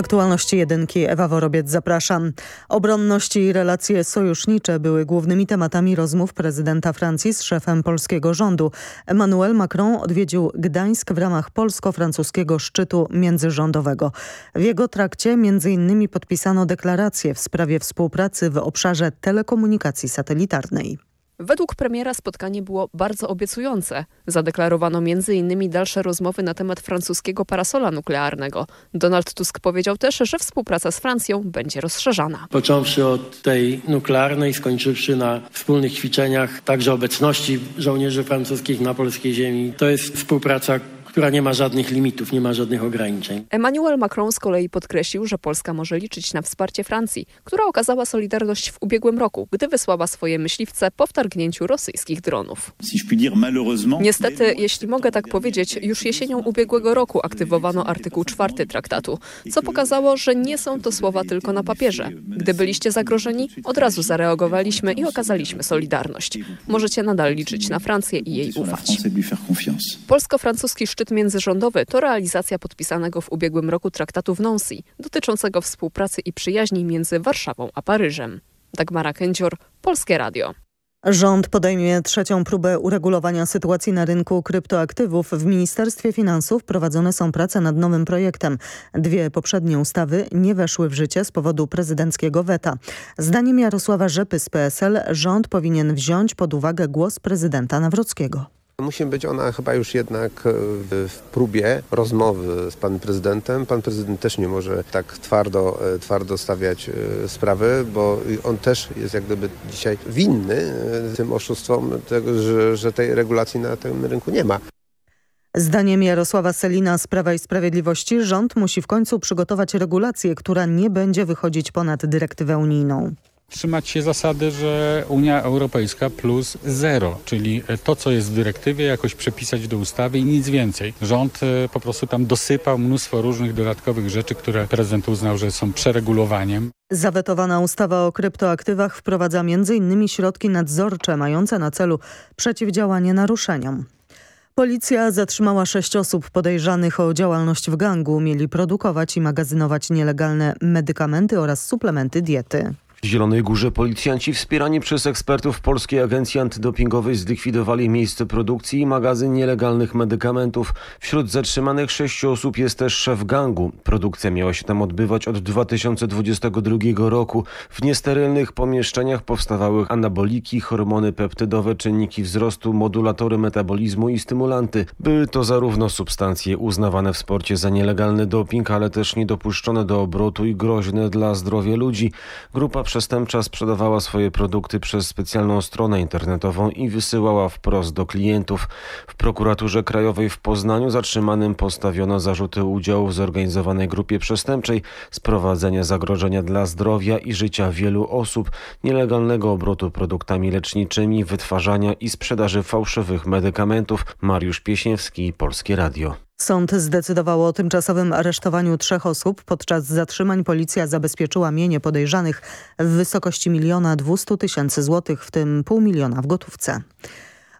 Aktualności jedynki Ewa Worobiec zapraszam. Obronność i relacje sojusznicze były głównymi tematami rozmów prezydenta Francji z szefem polskiego rządu. Emmanuel Macron odwiedził Gdańsk w ramach polsko-francuskiego szczytu międzyrządowego. W jego trakcie m.in. podpisano deklarację w sprawie współpracy w obszarze telekomunikacji satelitarnej. Według premiera spotkanie było bardzo obiecujące. Zadeklarowano m.in. dalsze rozmowy na temat francuskiego parasola nuklearnego. Donald Tusk powiedział też, że współpraca z Francją będzie rozszerzana. Począwszy od tej nuklearnej, skończywszy na wspólnych ćwiczeniach, także obecności żołnierzy francuskich na polskiej ziemi. To jest współpraca, która nie ma żadnych limitów, nie ma żadnych ograniczeń. Emmanuel Macron z kolei podkreślił, że Polska może liczyć na wsparcie Francji, która okazała solidarność w ubiegłym roku, gdy wysłała swoje myśliwce po wtargnięciu rosyjskich dronów. Niestety, jeśli mogę tak powiedzieć, już jesienią ubiegłego roku aktywowano artykuł 4 traktatu, co pokazało, że nie są to słowa tylko na papierze. Gdy byliście zagrożeni, od razu zareagowaliśmy i okazaliśmy solidarność. Możecie nadal liczyć na Francję i jej ufać. Polsko-francuski szczyt międzyrządowy to realizacja podpisanego w ubiegłym roku traktatu w Nancy dotyczącego współpracy i przyjaźni między Warszawą a Paryżem. Dagmara Kędzior, Polskie Radio. Rząd podejmie trzecią próbę uregulowania sytuacji na rynku kryptoaktywów. W Ministerstwie Finansów prowadzone są prace nad nowym projektem. Dwie poprzednie ustawy nie weszły w życie z powodu prezydenckiego weta. Zdaniem Jarosława Rzepy z PSL rząd powinien wziąć pod uwagę głos prezydenta Nawrockiego. Musi być ona chyba już jednak w próbie rozmowy z panem prezydentem. Pan prezydent też nie może tak twardo, twardo stawiać sprawy, bo on też jest jak gdyby dzisiaj winny tym oszustwom tego, że, że tej regulacji na tym rynku nie ma. Zdaniem Jarosława Selina z Prawa i Sprawiedliwości rząd musi w końcu przygotować regulację, która nie będzie wychodzić ponad dyrektywę unijną trzymać się zasady, że Unia Europejska plus zero, czyli to, co jest w dyrektywie, jakoś przepisać do ustawy i nic więcej. Rząd e, po prostu tam dosypał mnóstwo różnych dodatkowych rzeczy, które prezydent uznał, że są przeregulowaniem. Zawetowana ustawa o kryptoaktywach wprowadza m.in. środki nadzorcze mające na celu przeciwdziałanie naruszeniom. Policja zatrzymała sześć osób podejrzanych o działalność w gangu. Mieli produkować i magazynować nielegalne medykamenty oraz suplementy diety. W Zielonej Górze policjanci wspierani przez ekspertów Polskiej Agencji Antydopingowej zlikwidowali miejsce produkcji i magazyn nielegalnych medykamentów. Wśród zatrzymanych sześciu osób jest też szef gangu. Produkcja miała się tam odbywać od 2022 roku. W niesterylnych pomieszczeniach powstawały anaboliki, hormony peptydowe, czynniki wzrostu, modulatory metabolizmu i stymulanty. Były to zarówno substancje uznawane w sporcie za nielegalny doping, ale też niedopuszczone do obrotu i groźne dla zdrowia ludzi. Grupa przestępcza sprzedawała swoje produkty przez specjalną stronę internetową i wysyłała wprost do klientów. W prokuraturze krajowej w Poznaniu zatrzymanym postawiono zarzuty udziału w zorganizowanej grupie przestępczej, sprowadzenia zagrożenia dla zdrowia i życia wielu osób, nielegalnego obrotu produktami leczniczymi, wytwarzania i sprzedaży fałszywych medykamentów. Mariusz Pieśniewski, Polskie Radio. Sąd zdecydował o tymczasowym aresztowaniu trzech osób. Podczas zatrzymań policja zabezpieczyła mienie podejrzanych w wysokości miliona dwustu tysięcy złotych, w tym pół miliona w gotówce.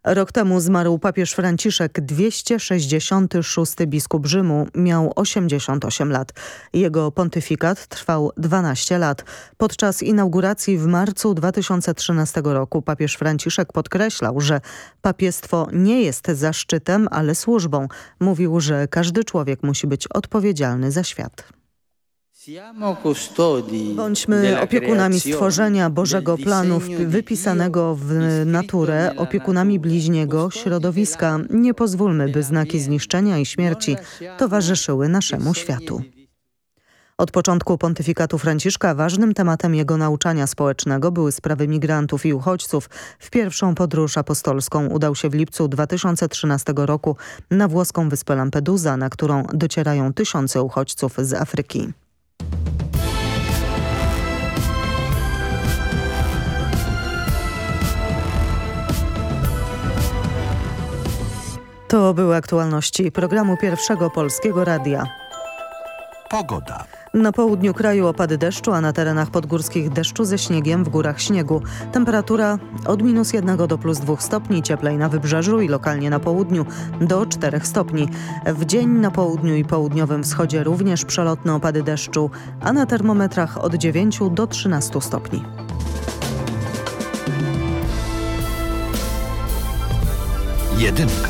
Rok temu zmarł papież Franciszek, 266 biskup Rzymu, miał 88 lat. Jego pontyfikat trwał 12 lat. Podczas inauguracji w marcu 2013 roku papież Franciszek podkreślał, że papiestwo nie jest zaszczytem, ale służbą. Mówił, że każdy człowiek musi być odpowiedzialny za świat. Bądźmy opiekunami stworzenia Bożego planu wypisanego w naturę, opiekunami bliźniego środowiska. Nie pozwólmy, by znaki zniszczenia i śmierci towarzyszyły naszemu światu. Od początku pontyfikatu Franciszka ważnym tematem jego nauczania społecznego były sprawy migrantów i uchodźców. W pierwszą podróż apostolską udał się w lipcu 2013 roku na włoską wyspę Lampedusa, na którą docierają tysiące uchodźców z Afryki. To były aktualności programu Pierwszego Polskiego Radia. Pogoda. Na południu kraju opady deszczu, a na terenach podgórskich deszczu ze śniegiem, w górach śniegu. Temperatura od minus 1 do plus 2 stopni, cieplej na wybrzeżu i lokalnie na południu do 4 stopni. W dzień na południu i południowym wschodzie również przelotne opady deszczu, a na termometrach od 9 do 13 stopni. Jedynka.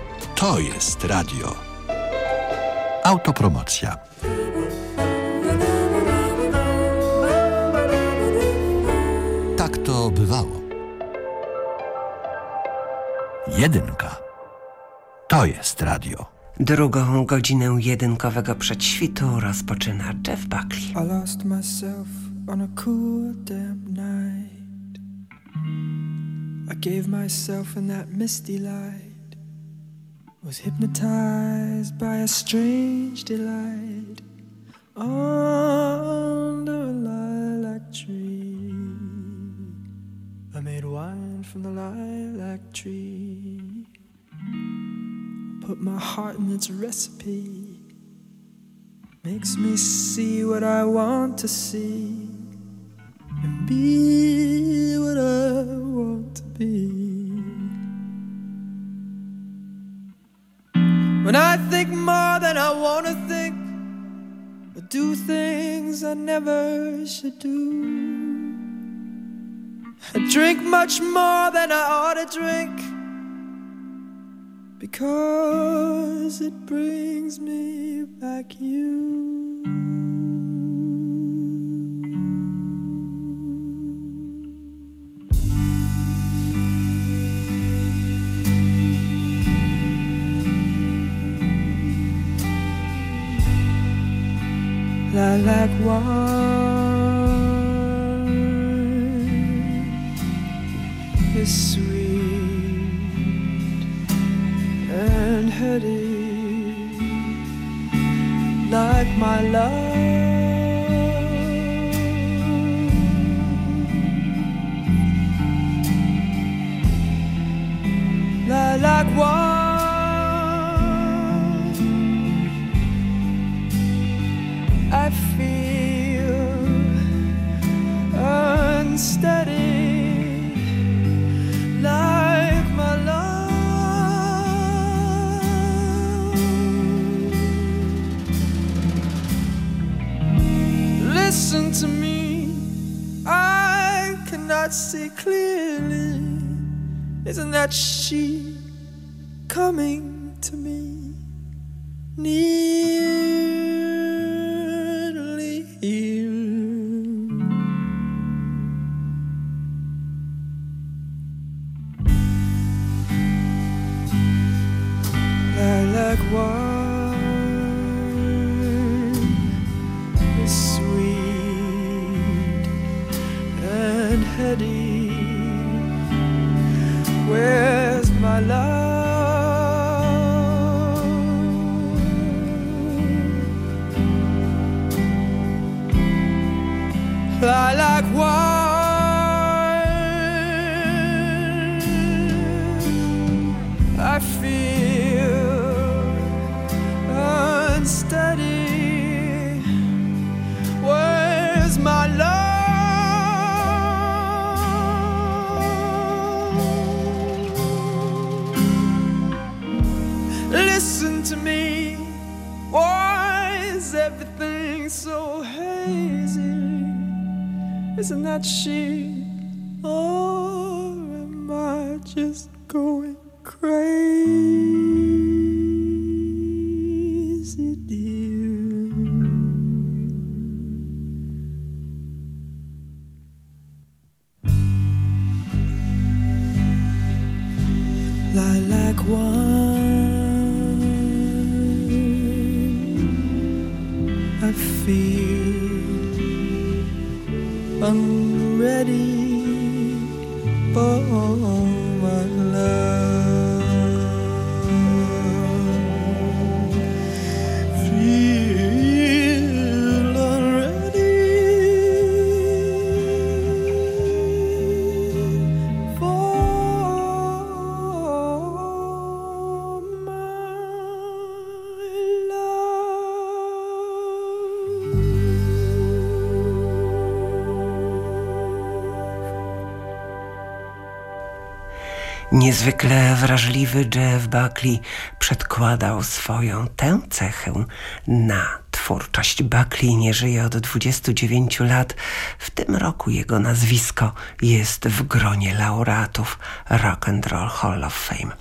To jest radio. Autopromocja. Tak to bywało. Jedynka. To jest radio. Drugą godzinę jedynkowego przedświtu rozpoczyna Jeff Buckley. I lost myself on a cool damp night. I gave myself in that misty light. Was hypnotized by a strange delight under a lilac tree. I made wine from the lilac tree. Put my heart in its recipe. Makes me see what I want to see and be what I want to be. When I think more than I want to think, or do things I never should do, I drink much more than I ought to drink because it brings me back you. Lilac wine is sweet and heady like my love. Wine Listen to me, I cannot see clearly. Isn't that she coming to me? Nearly why? Niezwykle wrażliwy Jeff Buckley przedkładał swoją tę cechę na twórczość. Buckley nie żyje od 29 lat. W tym roku jego nazwisko jest w gronie laureatów Rock and Roll Hall of Fame.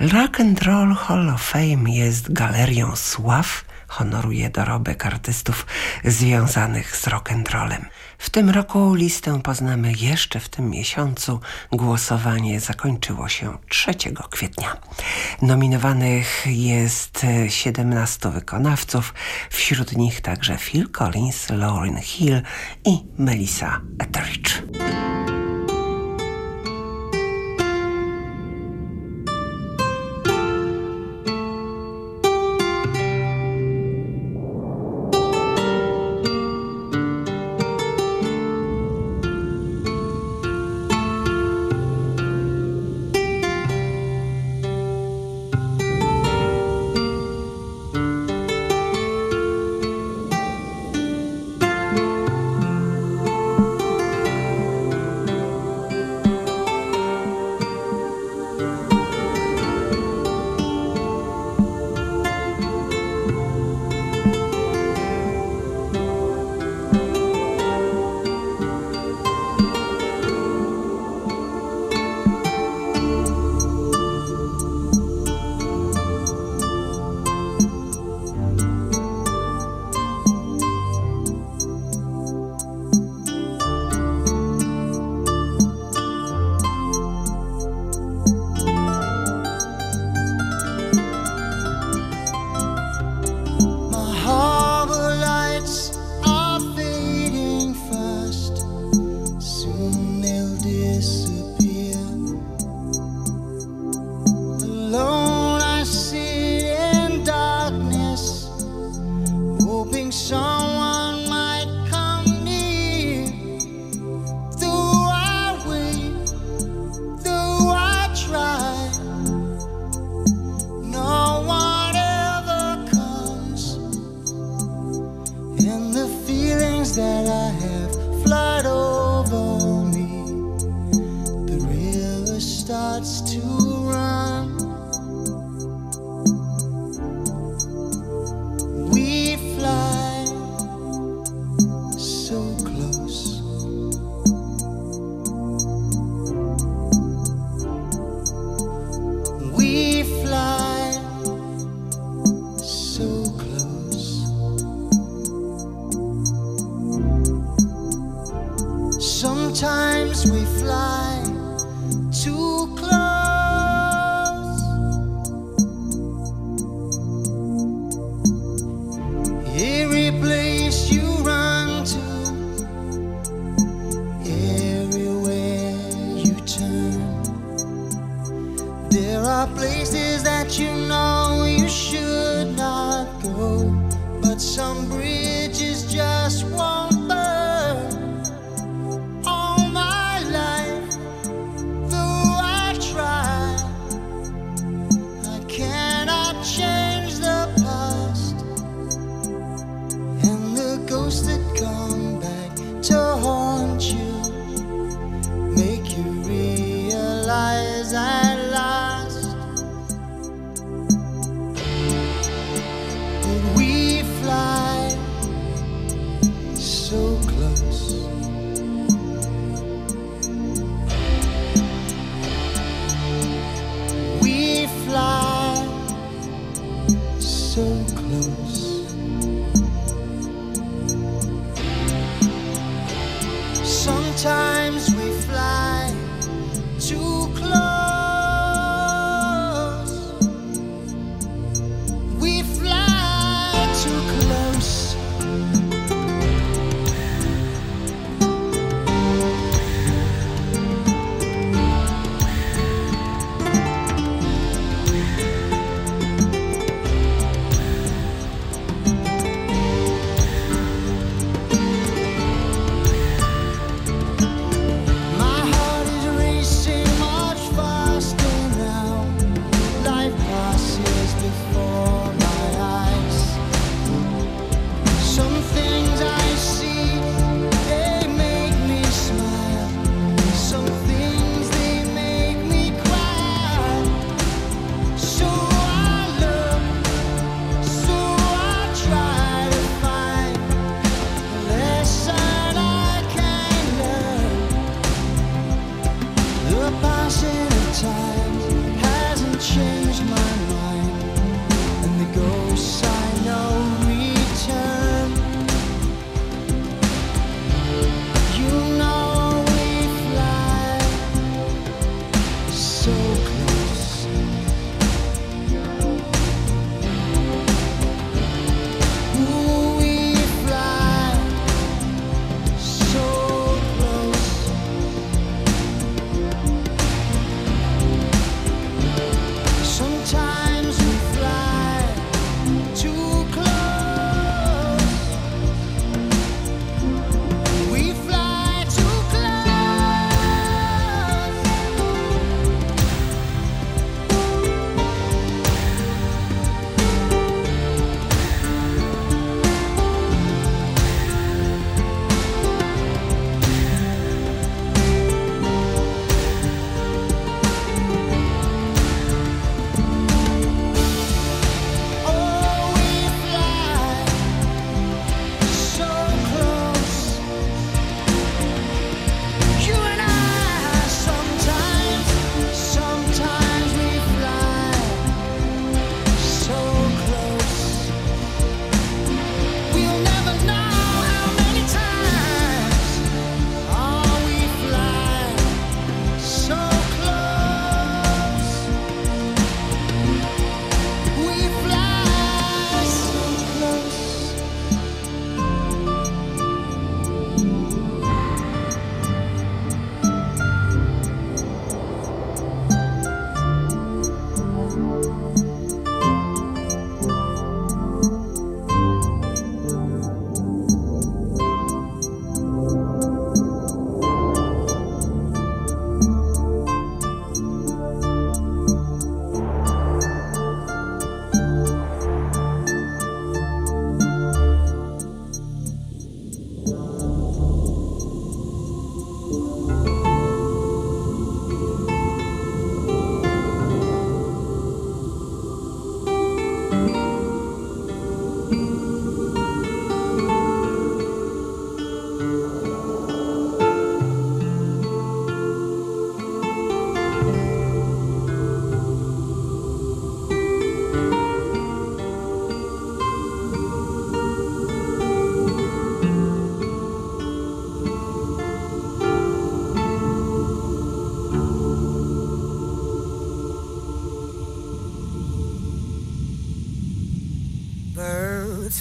Rock and Roll Hall of Fame jest galerią sław, honoruje dorobek artystów związanych z rock'n'rollem. W tym roku listę poznamy jeszcze w tym miesiącu. Głosowanie zakończyło się 3 kwietnia. Nominowanych jest 17 wykonawców, wśród nich także Phil Collins, Lauryn Hill i Melissa Etheridge. Someone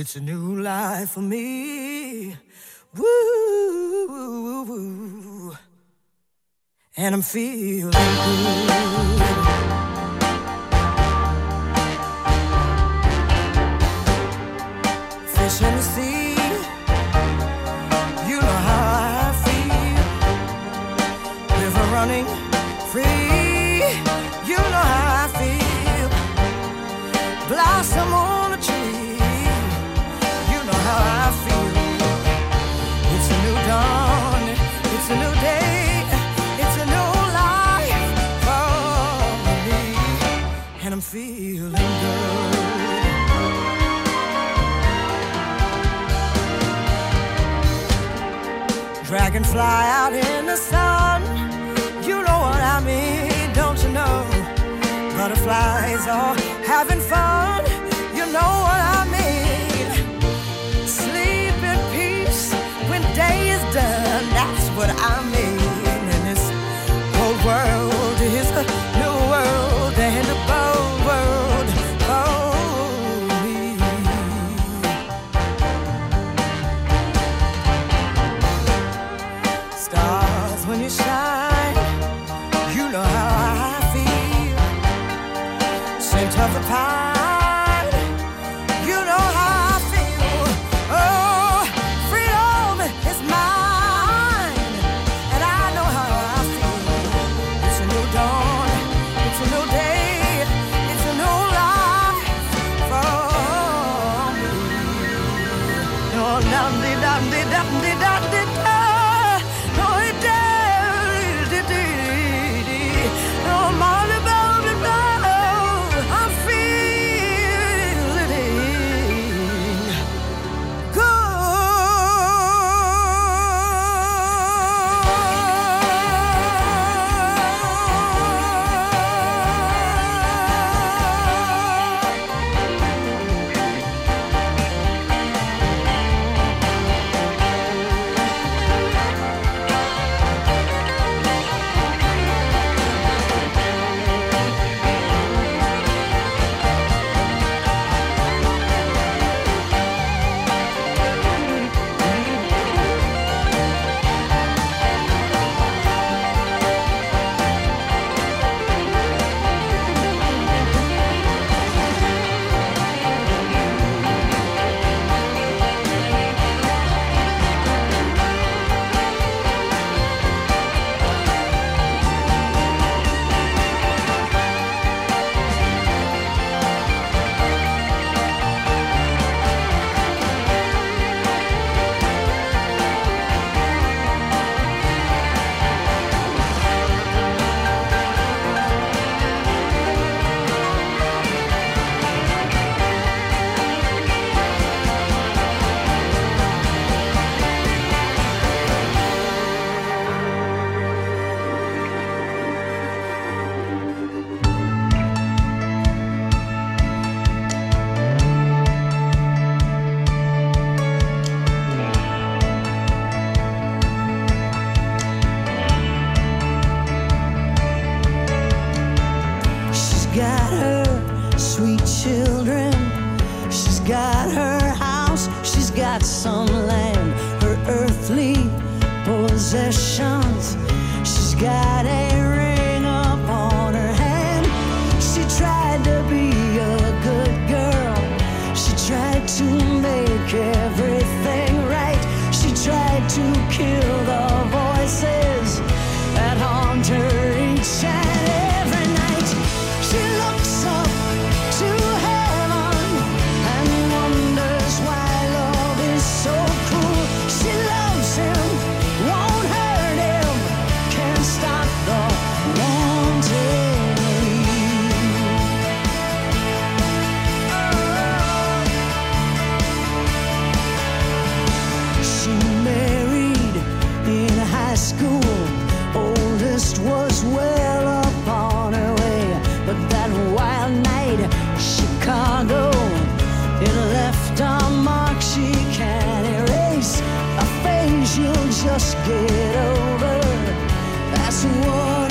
It's a new life for me. Woo, and I'm feeling good. Fish in the sea, you know how I feel. River running feeling good. Dragonfly out in the sun, you know what I mean, don't you know? Butterflies are having fun, you know you'll just get over. That's what.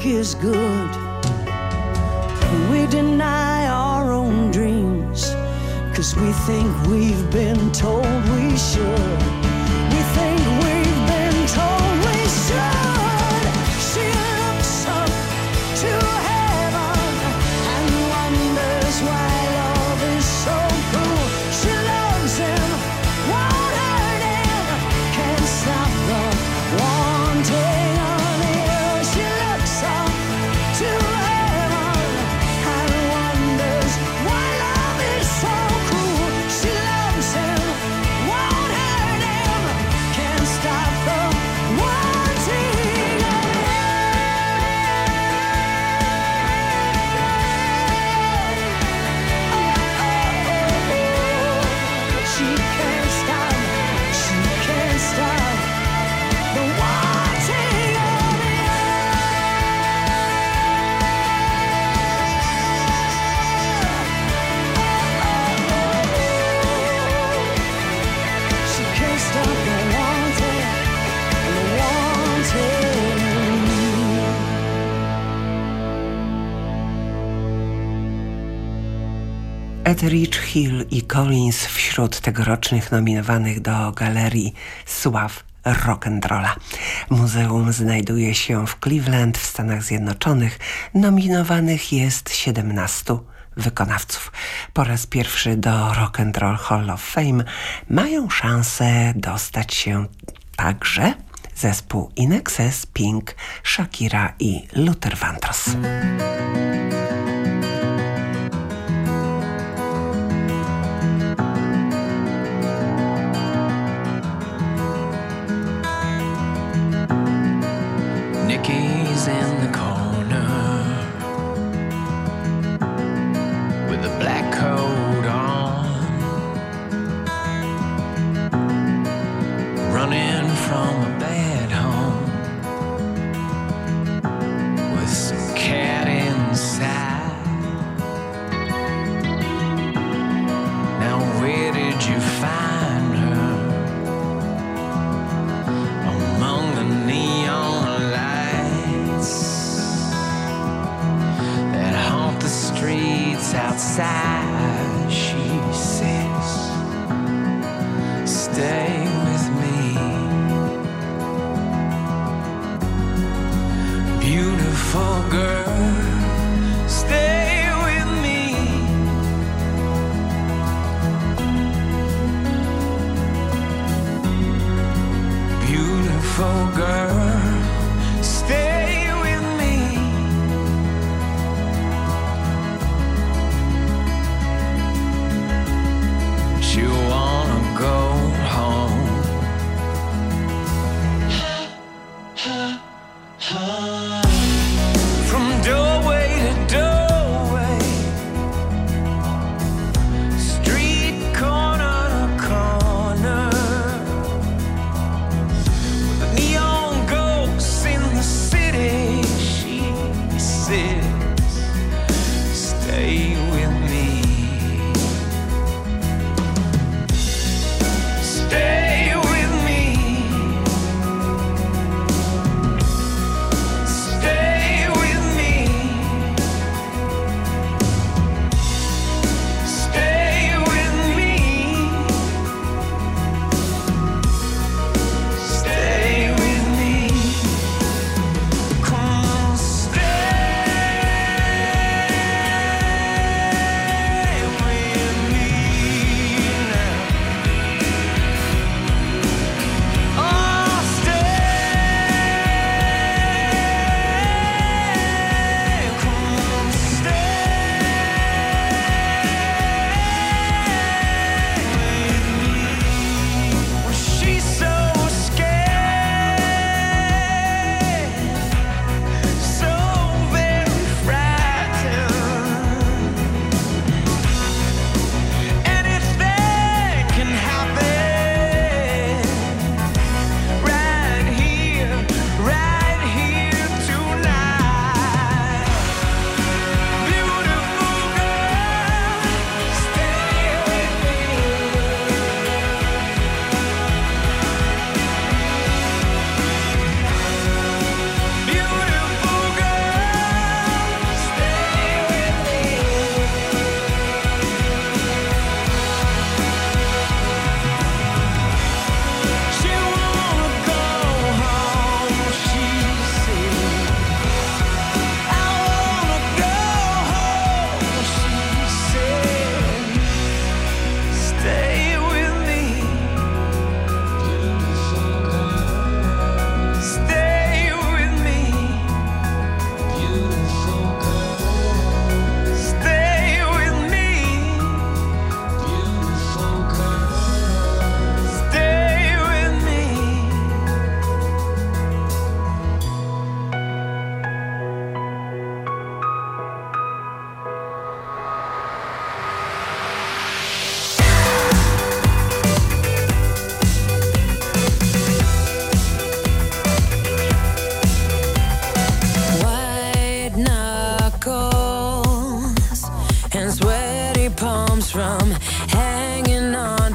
think is good. We deny our own dreams, cause we think we've been told we should. Hill i Collins wśród tegorocznych nominowanych do galerii Sław rock'n'rolla. Muzeum znajduje się w Cleveland w Stanach Zjednoczonych. Nominowanych jest 17 wykonawców. Po raz pierwszy do Rock'n'Roll Hall of Fame mają szansę dostać się także zespół Inexes, Pink, Shakira i Luther Vandross. gaze in the corner. With a black coat on, running from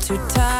too tired.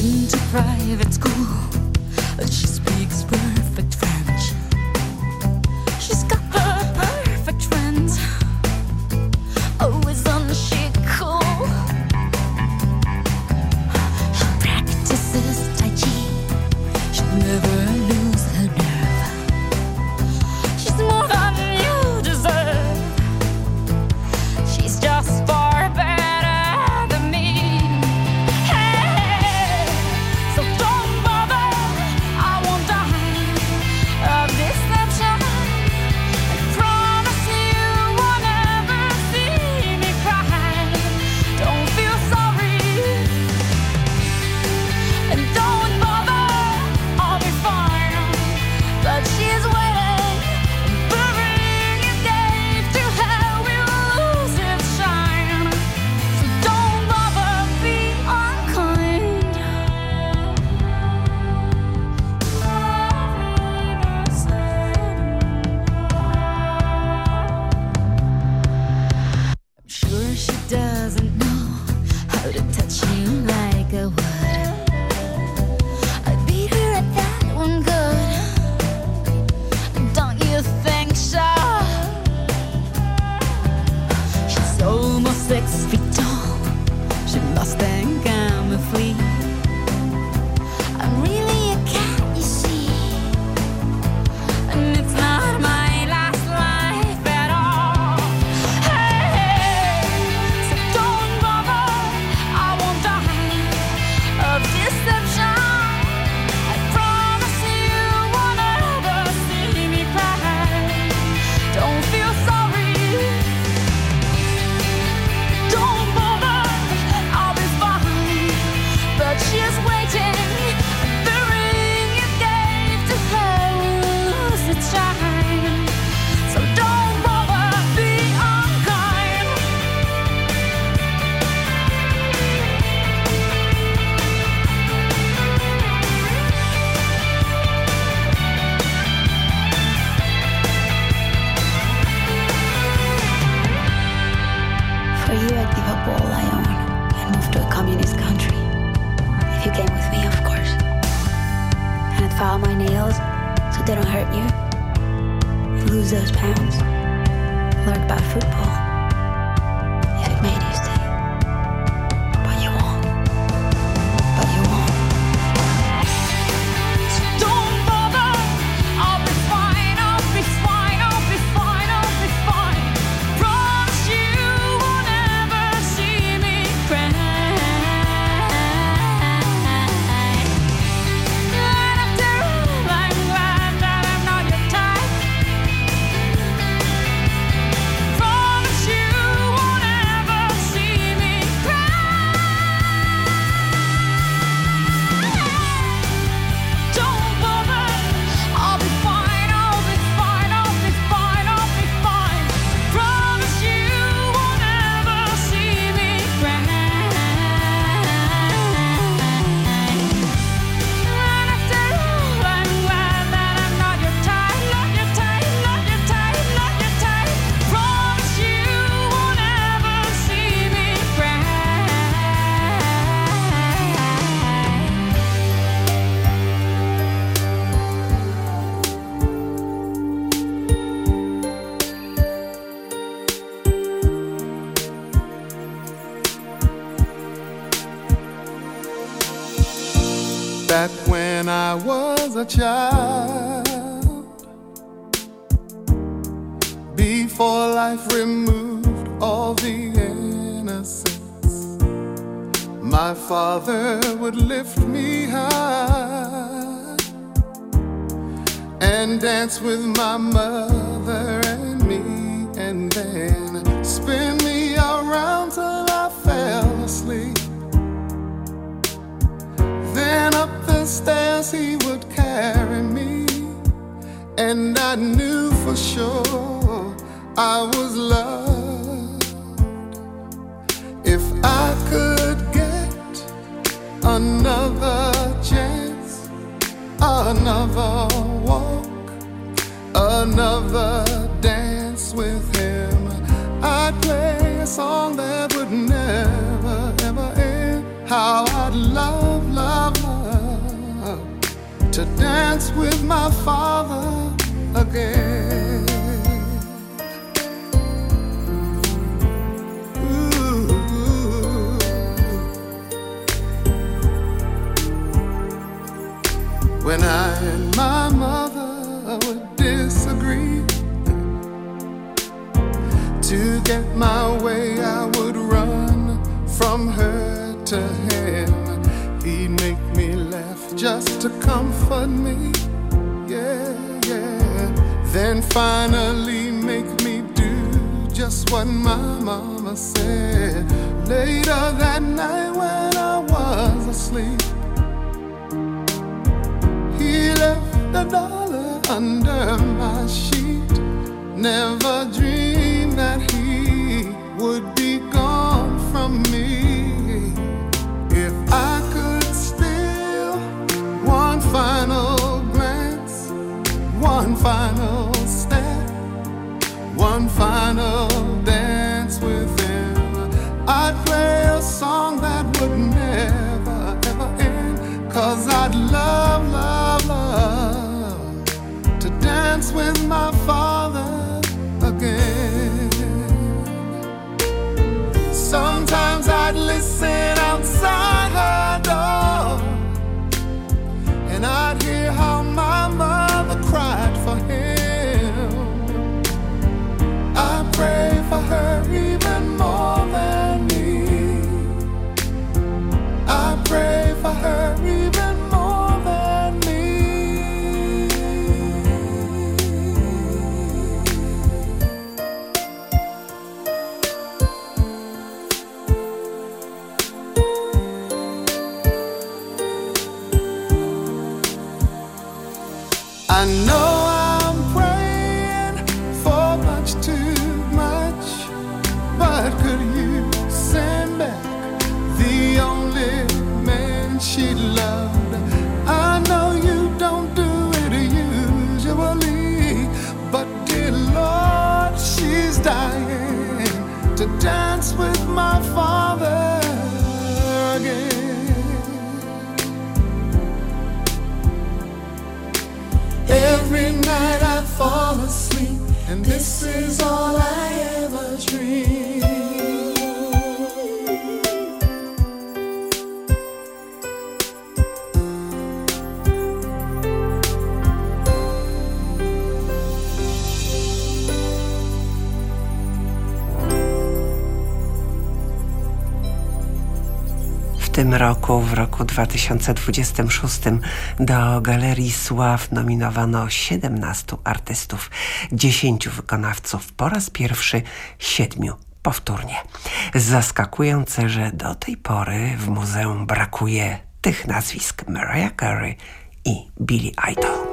to private school. She speaks bird. A child. Before life removed all the innocence, my father would lift me high and dance with my mother and me, and then spin me around the stairs he would carry me, and I knew for sure I was loved. If I could get another chance, another walk, another dance with him, I'd play a song that would never, ever end. How I'd love, to dance with my father again. When I and my mother would disagree, to get my way, I would run from her to him. He'd make me just to comfort me, yeah, yeah. Then finally make me do just what my mama said. Later that night when I was asleep, he left a dollar under my sheet. Never dreamed that he would be gone from me. Final dance with him, I'd play a song that would never, ever end. Cause I'd love, love, love to dance with my father again. Sometimes I'd listen dance with my father again. Every night I fall asleep, and this is all I ever dream. Tym roku, w roku 2026, do Galerii Sław nominowano 17 artystów, 10 wykonawców, po raz pierwszy 7 powtórnie. Zaskakujące, że do tej pory w muzeum brakuje tych nazwisk Mariah Carey i Billy Idol.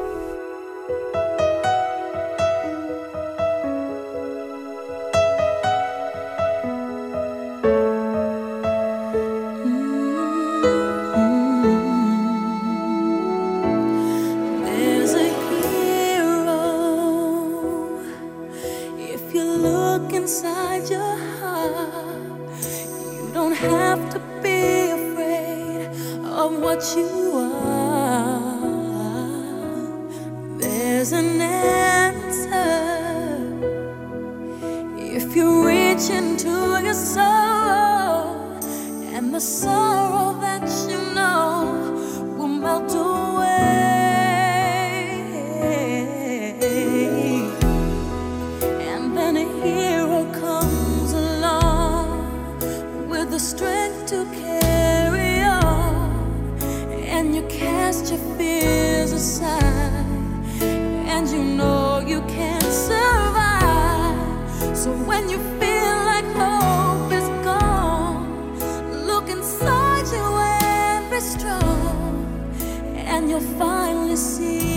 you can survive. So when you feel like hope is gone, look inside you and be strong, and you'll finally see.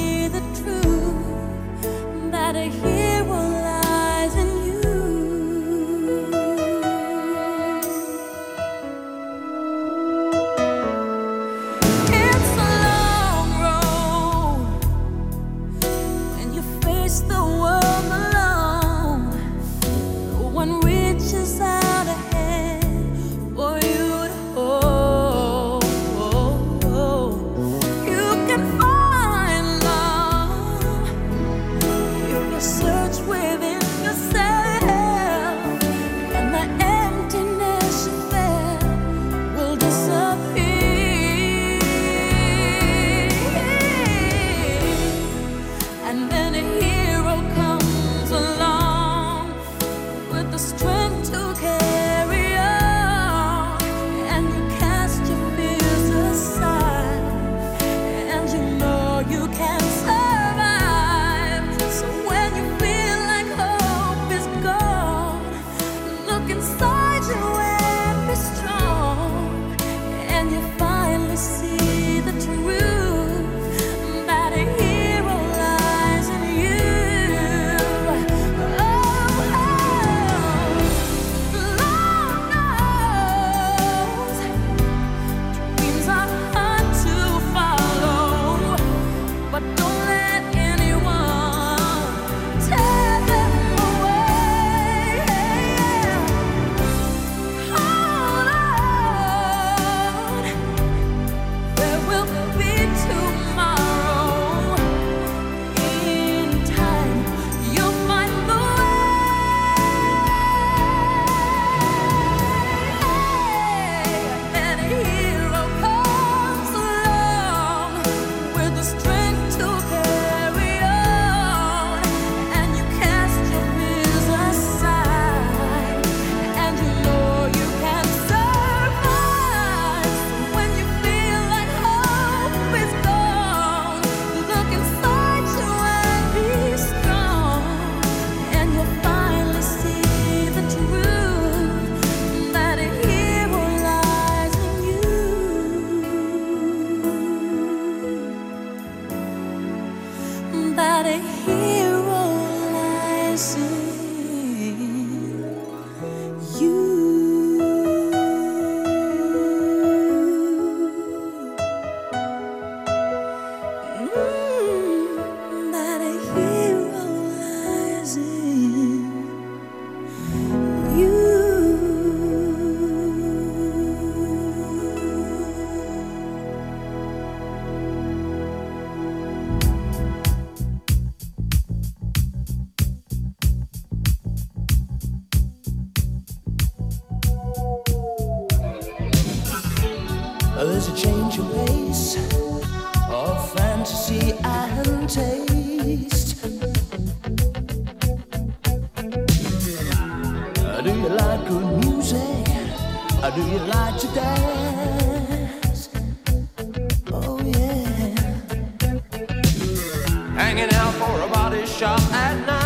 hanging out for a body shop at night.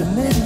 to me.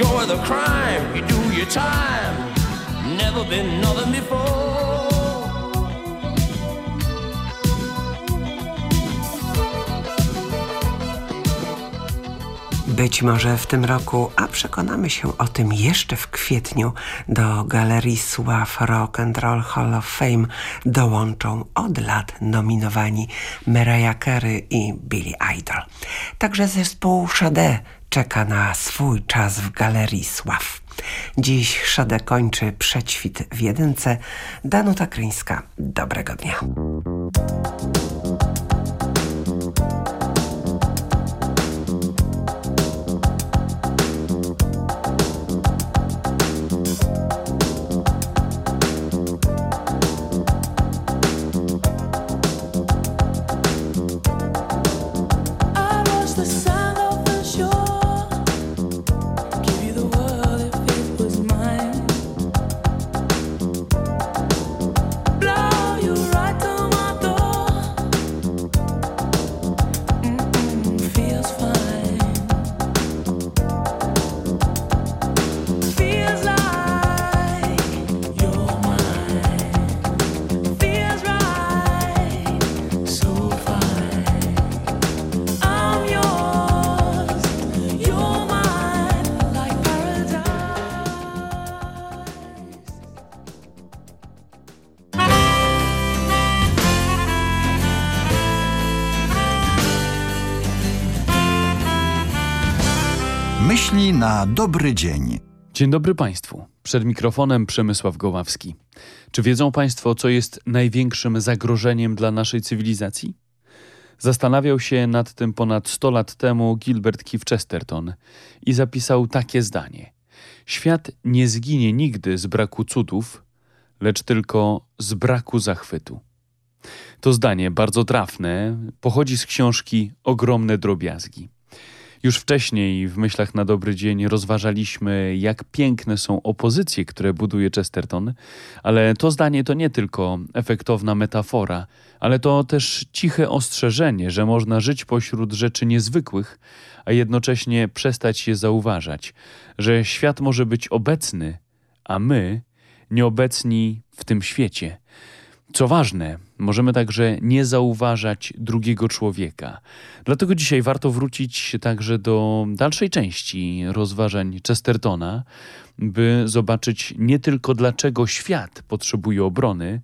Enjoy the crime, you do your time. Never been nothing before. Być może w tym roku, a przekonamy się o tym jeszcze w kwietniu, do Galerii Sław Rock and Roll Hall of Fame dołączą od lat nominowani Mariah Carey i Billy Idol. Także zespół Sade czeka na swój czas w Galerii Sław. Dziś Sade kończy przećwit w jedynce. Danuta Kryńska, dobrego dnia. Dobry dzień. Dzień dobry Państwu. Przed mikrofonem Przemysław Goławski. Czy wiedzą Państwo, co jest największym zagrożeniem dla naszej cywilizacji? Zastanawiał się nad tym ponad 100 lat temu Gilbert Keith Chesterton i zapisał takie zdanie: Świat nie zginie nigdy z braku cudów, lecz tylko z braku zachwytu. To zdanie bardzo trafne pochodzi z książki Ogromne drobiazgi. Już wcześniej w myślach na dobry dzień rozważaliśmy, jak piękne są opozycje, które buduje Chesterton, ale to zdanie to nie tylko efektowna metafora, ale to też ciche ostrzeżenie, że można żyć pośród rzeczy niezwykłych, a jednocześnie przestać je zauważać, że świat może być obecny, a my nieobecni w tym świecie. Co ważne, możemy także nie zauważać drugiego człowieka. Dlatego dzisiaj warto wrócić także do dalszej części rozważań Chestertona, by zobaczyć nie tylko dlaczego świat potrzebuje obrony,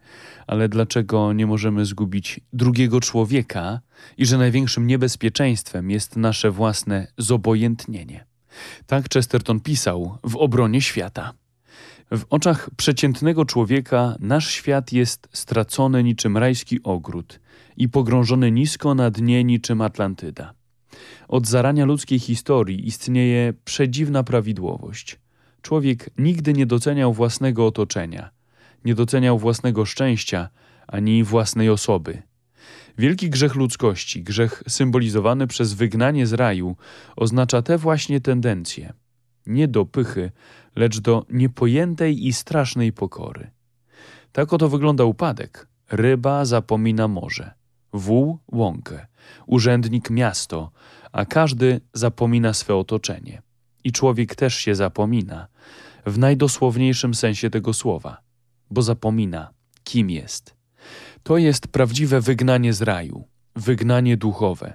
ale dlaczego nie możemy zgubić drugiego człowieka i że największym niebezpieczeństwem jest nasze własne zobojętnienie. Tak Chesterton pisał w obronie świata. W oczach przeciętnego człowieka nasz świat jest stracony niczym rajski ogród i pogrążony nisko na dnie niczym Atlantyda. Od zarania ludzkiej historii istnieje przedziwna prawidłowość. Człowiek nigdy nie doceniał własnego otoczenia, nie doceniał własnego szczęścia ani własnej osoby. Wielki grzech ludzkości, grzech symbolizowany przez wygnanie z raju, oznacza te właśnie tendencje. Nie do pychy, lecz do niepojętej i strasznej pokory. Tak oto wygląda upadek. Ryba zapomina morze, wół łąkę, urzędnik miasto, a każdy zapomina swe otoczenie. I człowiek też się zapomina, w najdosłowniejszym sensie tego słowa, bo zapomina, kim jest. To jest prawdziwe wygnanie z raju, wygnanie duchowe.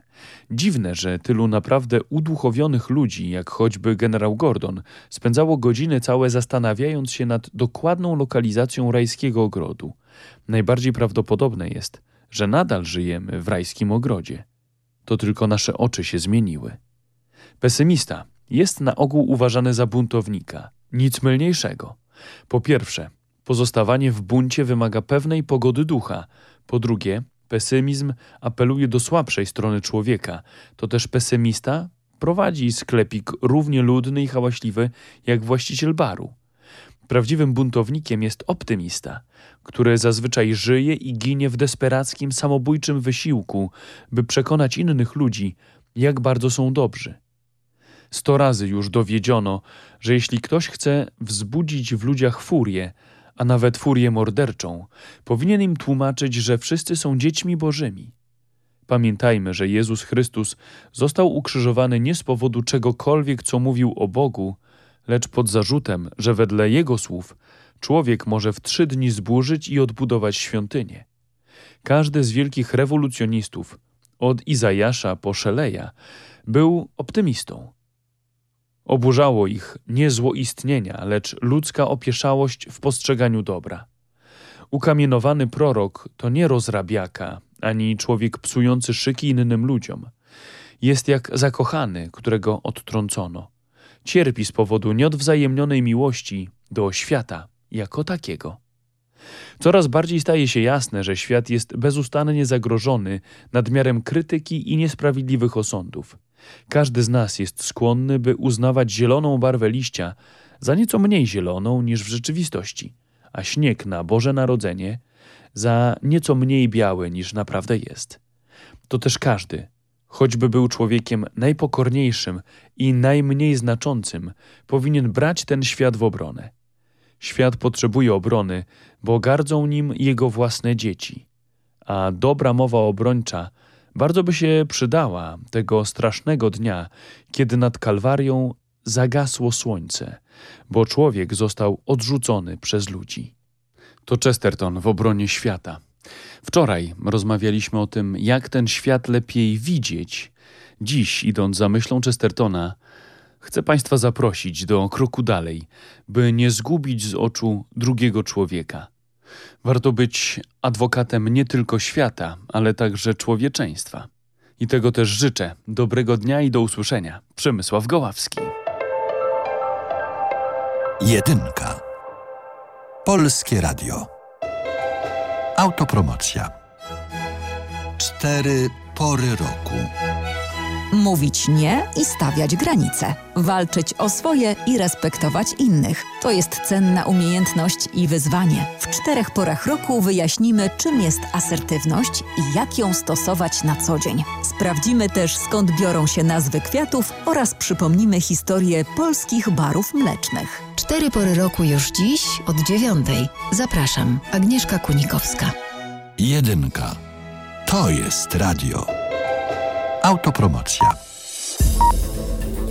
Dziwne, że tylu naprawdę uduchowionych ludzi, jak choćby generał Gordon, spędzało godziny całe zastanawiając się nad dokładną lokalizacją rajskiego ogrodu. Najbardziej prawdopodobne jest, że nadal żyjemy w rajskim ogrodzie. To tylko nasze oczy się zmieniły. Pesymista jest na ogół uważany za buntownika. Nic mylniejszego. Po pierwsze, pozostawanie w buncie wymaga pewnej pogody ducha. Po drugie, Pesymizm apeluje do słabszej strony człowieka. To też pesymista prowadzi sklepik równie ludny i hałaśliwy jak właściciel baru. Prawdziwym buntownikiem jest optymista, który zazwyczaj żyje i ginie w desperackim, samobójczym wysiłku, by przekonać innych ludzi, jak bardzo są dobrzy. Sto razy już dowiedziono, że jeśli ktoś chce wzbudzić w ludziach furię, a nawet furię morderczą, powinien im tłumaczyć, że wszyscy są dziećmi bożymi. Pamiętajmy, że Jezus Chrystus został ukrzyżowany nie z powodu czegokolwiek, co mówił o Bogu, lecz pod zarzutem, że wedle Jego słów człowiek może w trzy dni zburzyć i odbudować świątynię. Każdy z wielkich rewolucjonistów, od Izajasza po Szeleja, był optymistą. Oburzało ich nie zło istnienia, lecz ludzka opieszałość w postrzeganiu dobra. Ukamienowany prorok to nie rozrabiaka, ani człowiek psujący szyki innym ludziom. Jest jak zakochany, którego odtrącono. Cierpi z powodu nieodwzajemnionej miłości do świata jako takiego. Coraz bardziej staje się jasne, że świat jest bezustannie zagrożony nadmiarem krytyki i niesprawiedliwych osądów. Każdy z nas jest skłonny, by uznawać zieloną barwę liścia za nieco mniej zieloną niż w rzeczywistości, a śnieg na Boże Narodzenie za nieco mniej biały niż naprawdę jest. To też każdy, choćby był człowiekiem najpokorniejszym i najmniej znaczącym, powinien brać ten świat w obronę. Świat potrzebuje obrony, bo gardzą nim jego własne dzieci, a dobra mowa obrończa bardzo by się przydała tego strasznego dnia, kiedy nad Kalwarią zagasło słońce, bo człowiek został odrzucony przez ludzi. To Chesterton w obronie świata. Wczoraj rozmawialiśmy o tym, jak ten świat lepiej widzieć. Dziś, idąc za myślą Chestertona, chcę Państwa zaprosić do kroku dalej, by nie zgubić z oczu drugiego człowieka. Warto być adwokatem nie tylko świata, ale także człowieczeństwa. I tego też życzę. Dobrego dnia i do usłyszenia. Przemysław Goławski. Jedynka. Polskie Radio. Autopromocja. Cztery pory roku. Mówić nie i stawiać granice. Walczyć o swoje i respektować innych. To jest cenna umiejętność i wyzwanie. W czterech porach roku wyjaśnimy, czym jest asertywność i jak ją stosować na co dzień. Sprawdzimy też, skąd biorą się nazwy kwiatów oraz przypomnimy historię polskich barów mlecznych. Cztery pory roku już dziś od dziewiątej. Zapraszam. Agnieszka Kunikowska. Jedynka. To jest radio. Autopromocja.